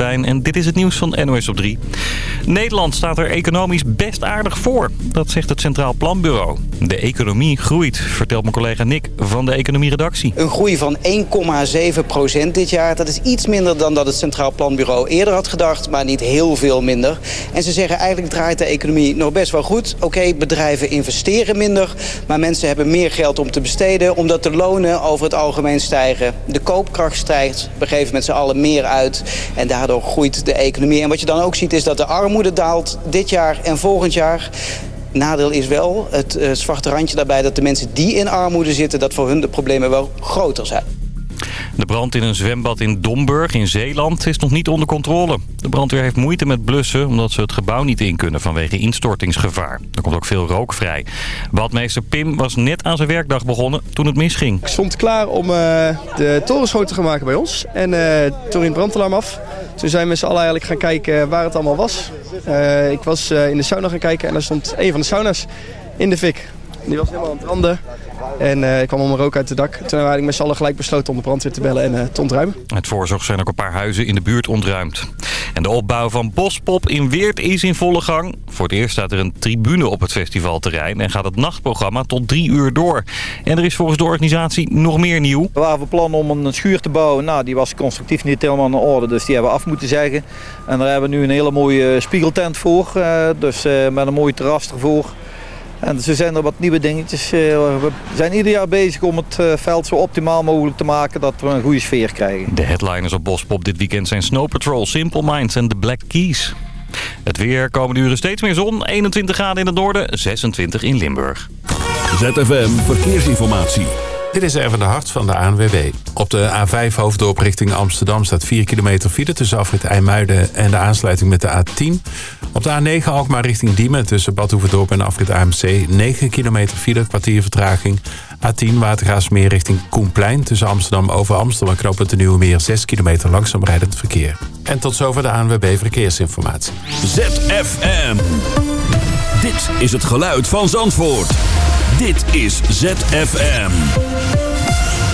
En dit is het nieuws van NOS op 3. Nederland staat er economisch best aardig voor, dat zegt het Centraal Planbureau. De economie groeit, vertelt mijn collega Nick van de economieredactie. Een groei van 1,7 procent dit jaar. Dat is iets minder dan dat het Centraal Planbureau eerder had gedacht, maar niet heel veel minder. En ze zeggen eigenlijk draait de economie nog best wel goed. Oké, bedrijven investeren minder, maar mensen hebben meer geld om te besteden... omdat de lonen over het algemeen stijgen. De koopkracht stijgt, we geven met z'n allen meer uit en daardoor groeit de economie. En wat je dan ook ziet is dat de armoede daalt dit jaar en volgend jaar. Nadeel is wel het uh, zwarte randje daarbij dat de mensen die in armoede zitten... dat voor hun de problemen wel groter zijn. De brand in een zwembad in Domburg in Zeeland is nog niet onder controle. De brandweer heeft moeite met blussen omdat ze het gebouw niet in kunnen vanwege instortingsgevaar. Er komt ook veel rook vrij. Badmeester Pim was net aan zijn werkdag begonnen toen het misging. Ik stond klaar om uh, de torenschoten te gaan maken bij ons en uh, toen ging het brandalarm af. Toen zijn we met z'n allen eigenlijk gaan kijken waar het allemaal was. Uh, ik was in de sauna gaan kijken en daar stond een van de sauna's in de fik. Die was helemaal aan het branden. En uh, ik kwam allemaal rook uit het dak. Toen hebben we met z'n allen gelijk besloten om de brandweer te bellen en uh, te ontruimen. Het voorzorg zijn ook een paar huizen in de buurt ontruimd. En de opbouw van Bospop in Weert is in volle gang. Voor het eerst staat er een tribune op het festivalterrein en gaat het nachtprogramma tot drie uur door. En er is volgens de organisatie nog meer nieuw. We waren van plan om een schuur te bouwen. Nou, die was constructief niet helemaal in orde, dus die hebben we af moeten zeggen. En daar hebben we nu een hele mooie spiegeltent voor, uh, dus met een mooi terras ervoor. En zo zijn er wat nieuwe dingetjes. We zijn ieder jaar bezig om het veld zo optimaal mogelijk te maken dat we een goede sfeer krijgen. De headliners op Bospop dit weekend zijn Snow Patrol, Simple Minds en The Black Keys. Het weer komende uren steeds meer zon. 21 graden in het noorden, 26 in Limburg. ZFM Verkeersinformatie. Dit is even de hart van de ANWB. Op de A5 hoofddorp richting Amsterdam staat 4 kilometer file... tussen afrit IJmuiden en de aansluiting met de A10. Op de A9 Alkmaar richting Diemen tussen Bad Hoeverdorp en afrit AMC... 9 kilometer file, kwartier vertraging. A10 Watergaasmeer richting Koenplein tussen Amsterdam over Amsterdam... en knooppunt de Nieuwe Meer 6 kilometer langzaam rijdend verkeer. En tot zover de ANWB Verkeersinformatie. ZFM. Dit is het geluid van Zandvoort. Dit is ZFM.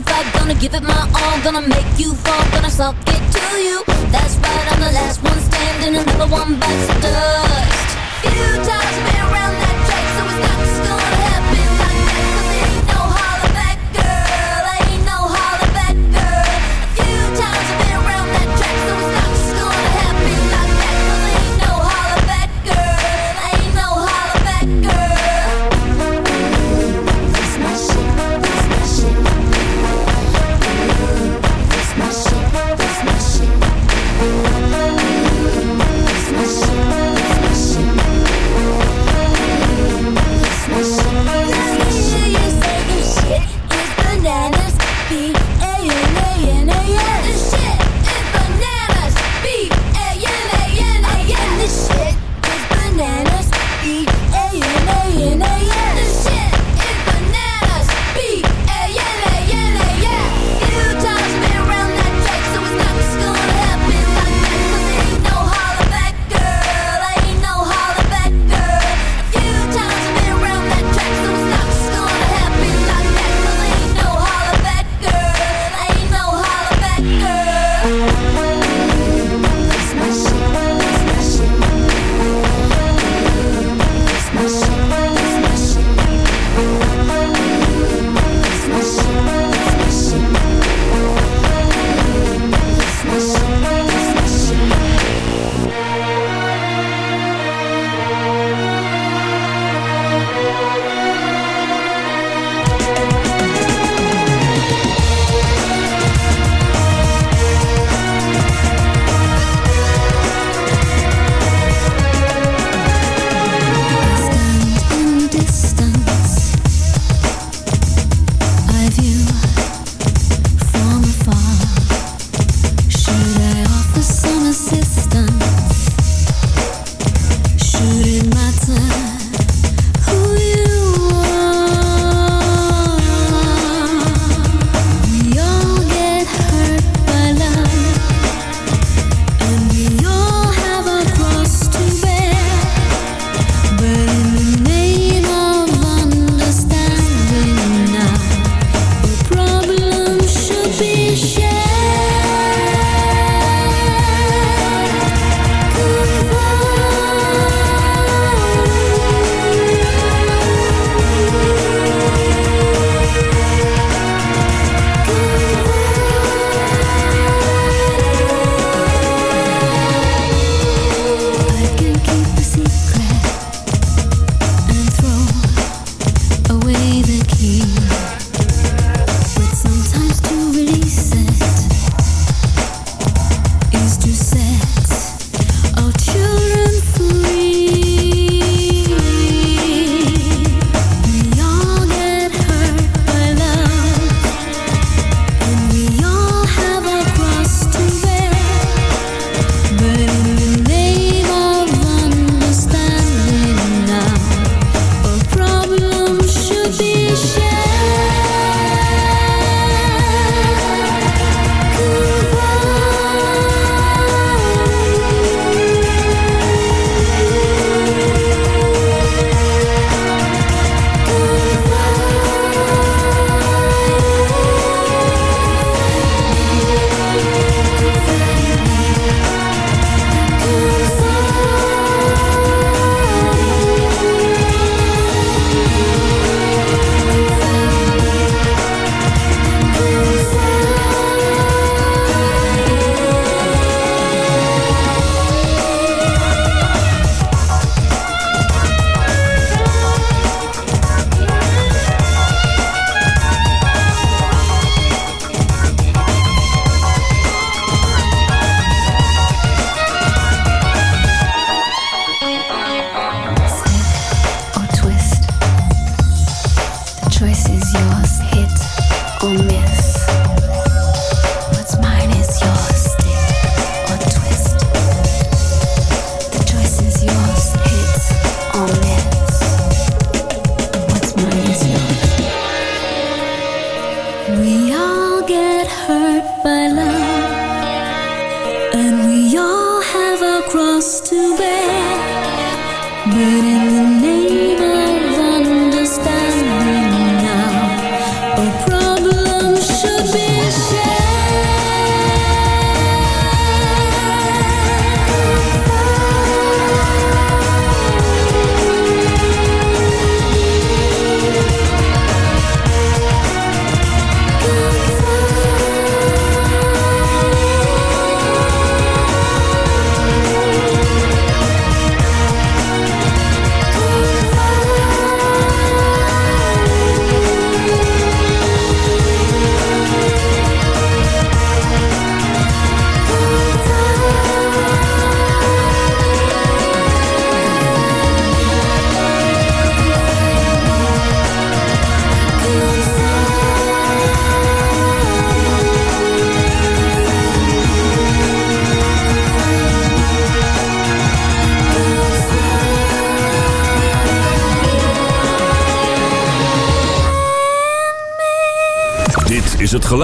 Gonna fight, gonna give it my all, gonna make you fall, gonna suck it to you. That's right, I'm the last one standing, another one bites the dust. Few times been around that track, so it's not just gonna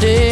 day.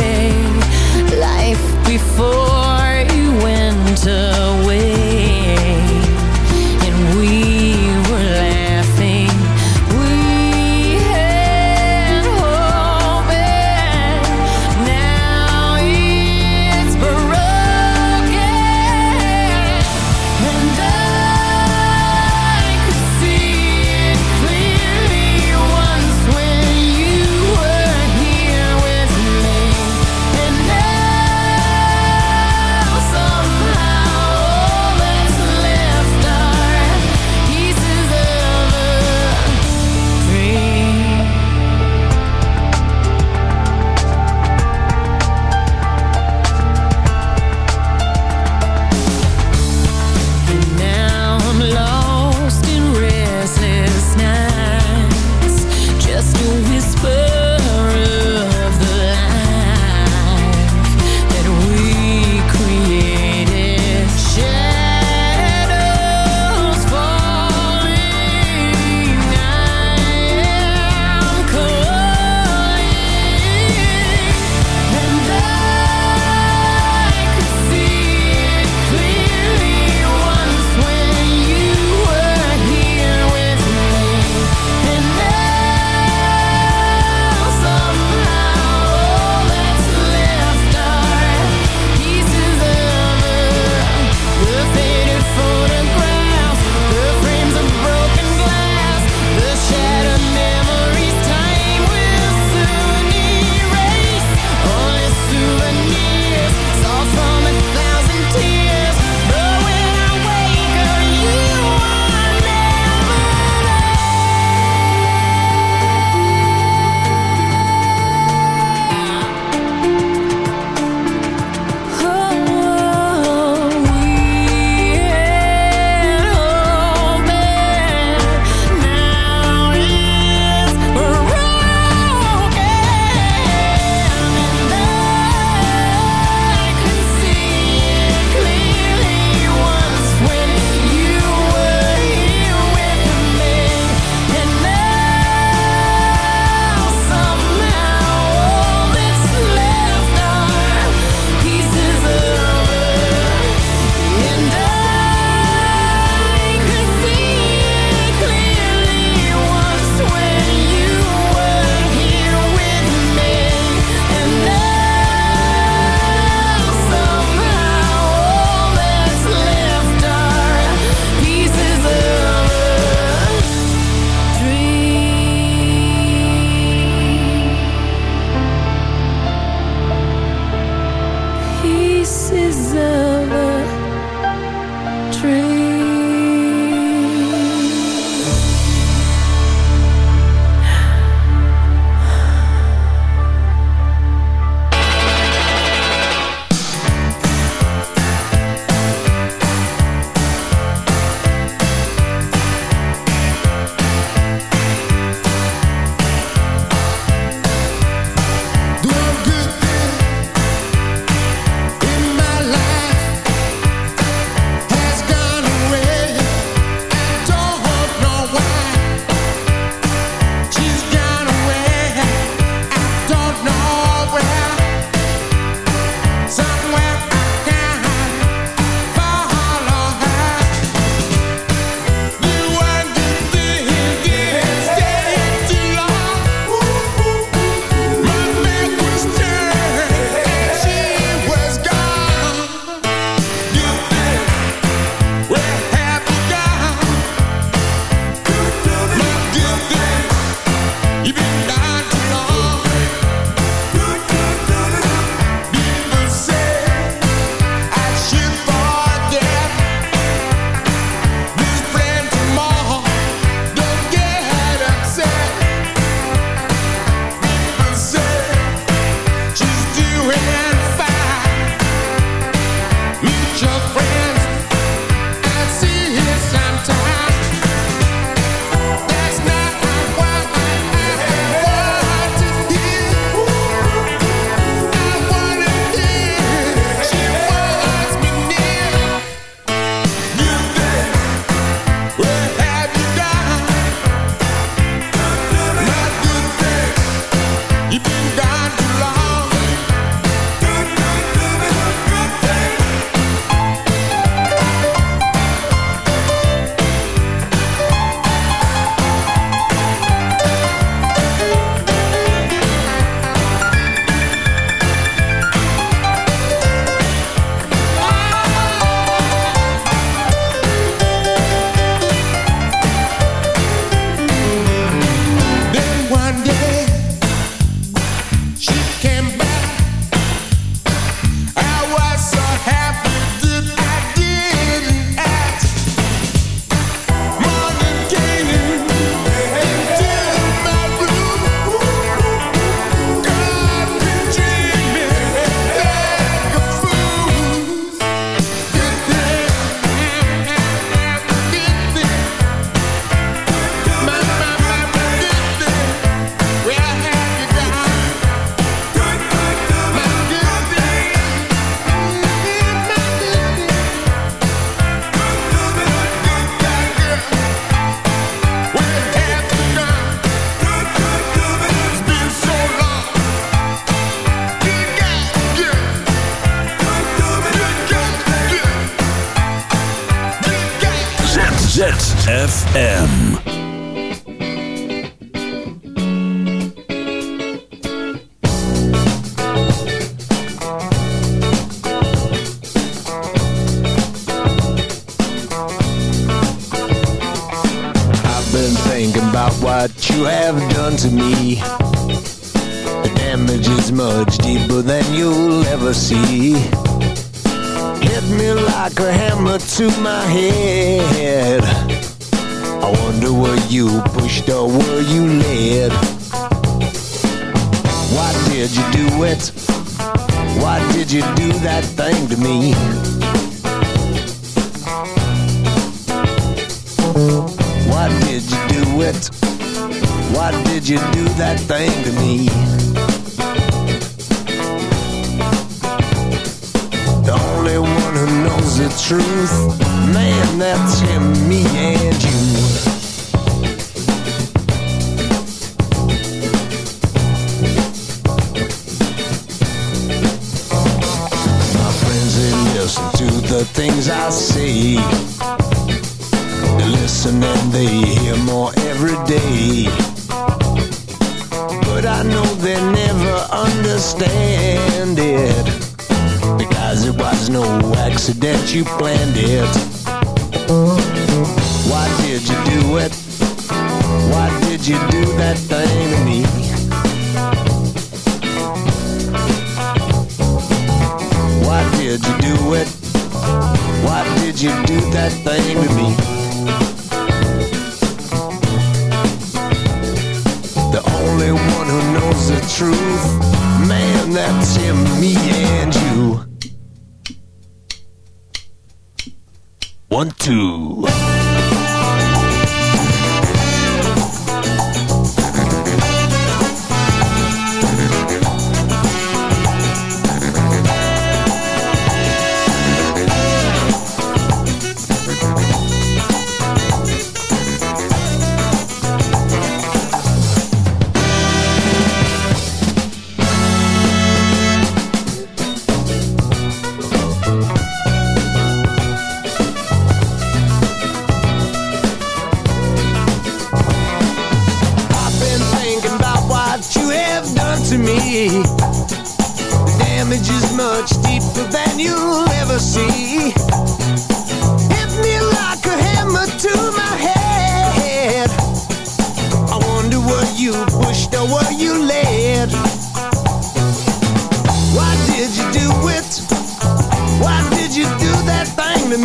You planned it.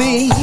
Me?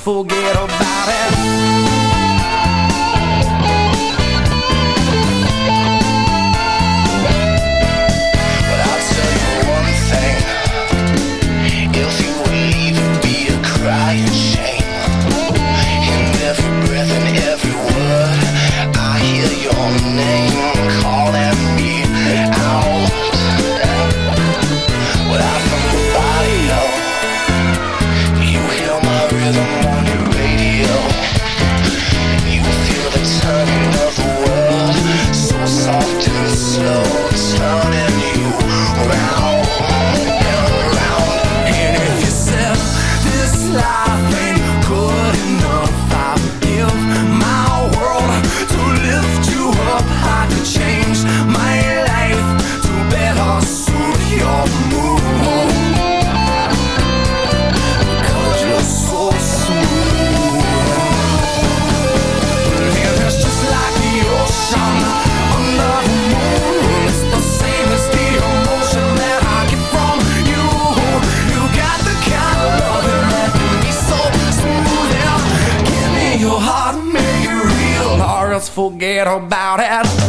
forget about it. Forget about it.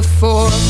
Before.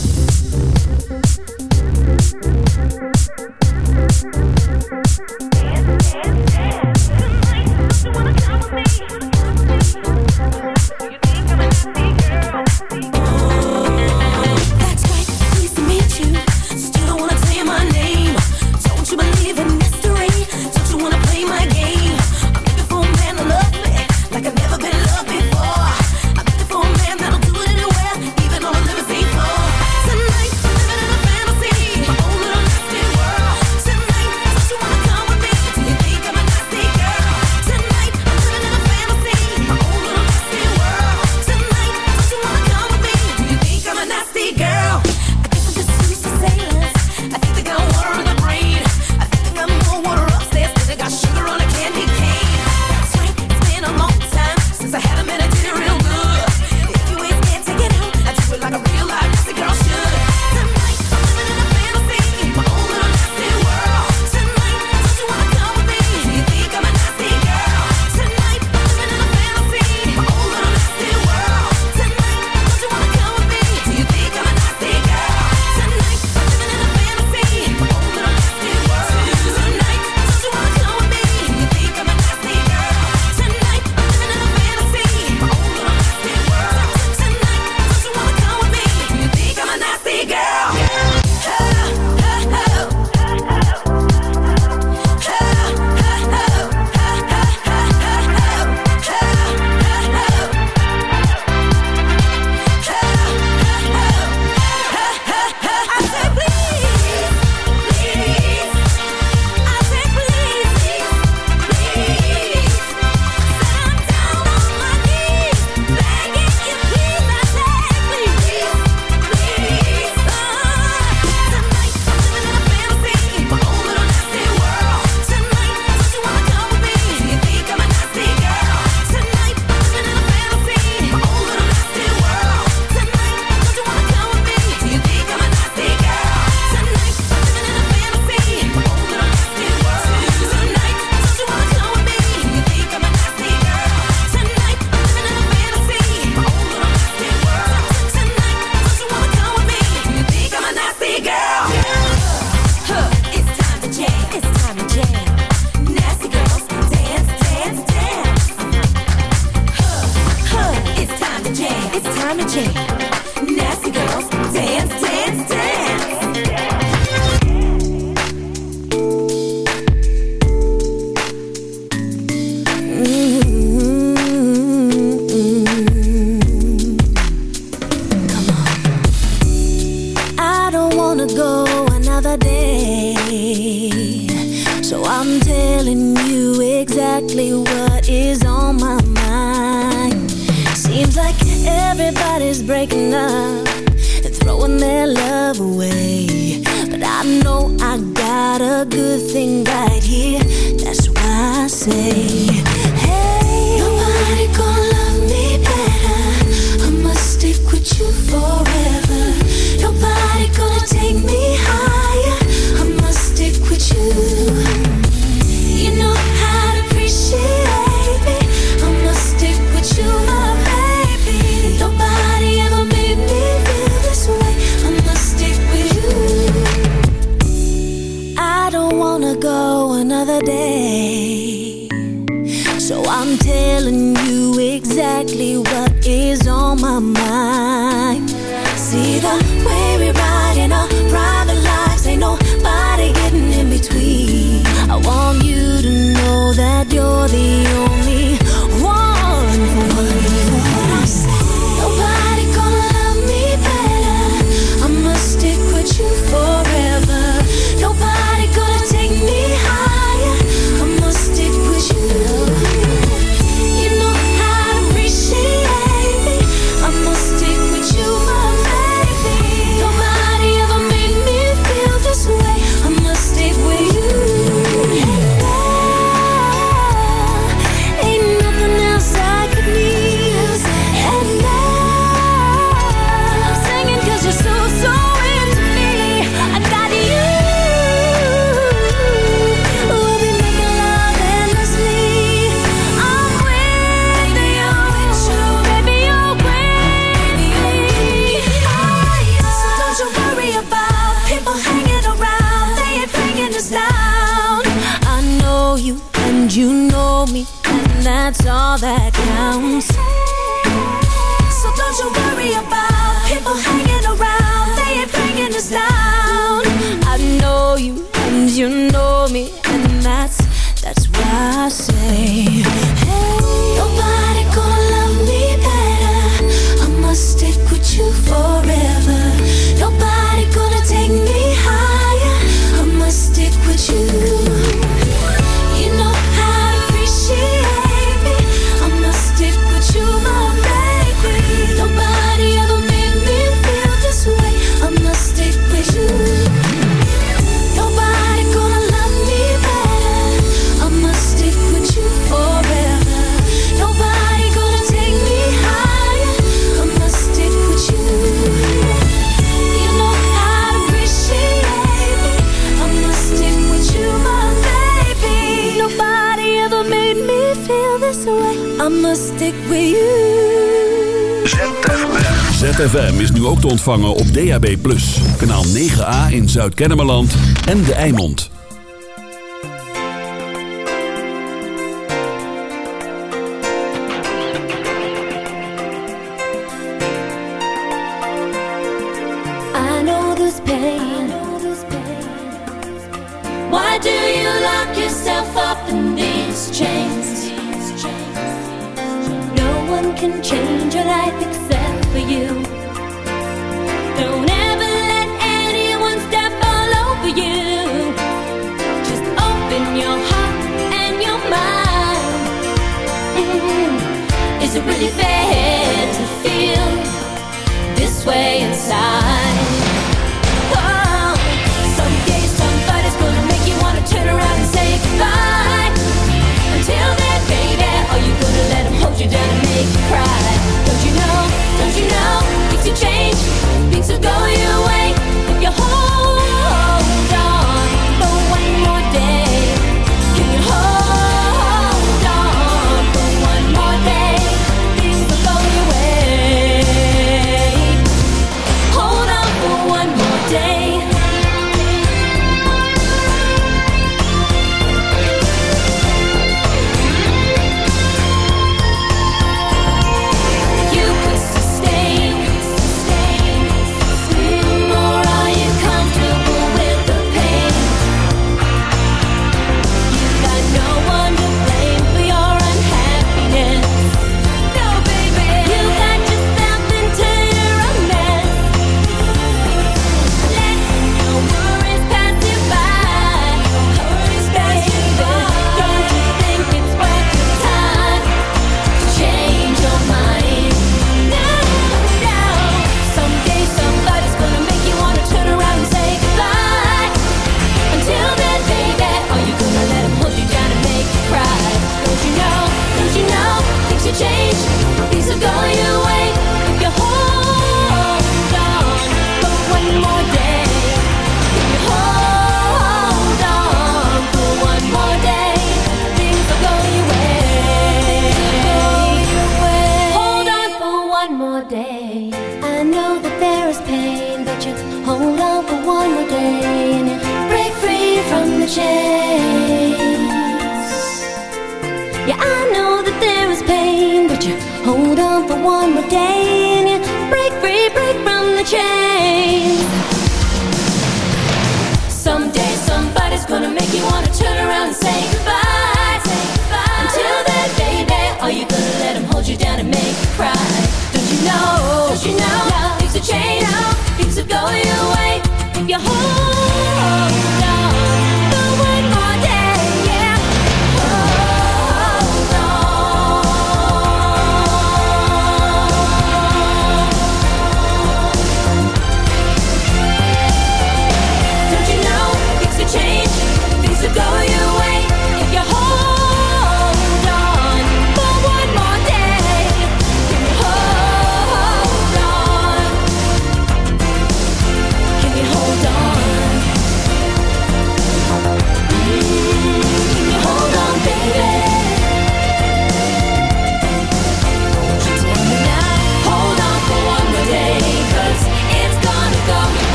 ontvangen op DAB+. Kanaal 9A in Zuid-Kennemerland en De Eimond. I know this pain. Why do you lock yourself up in these chains? No one can change your life except for you. viver.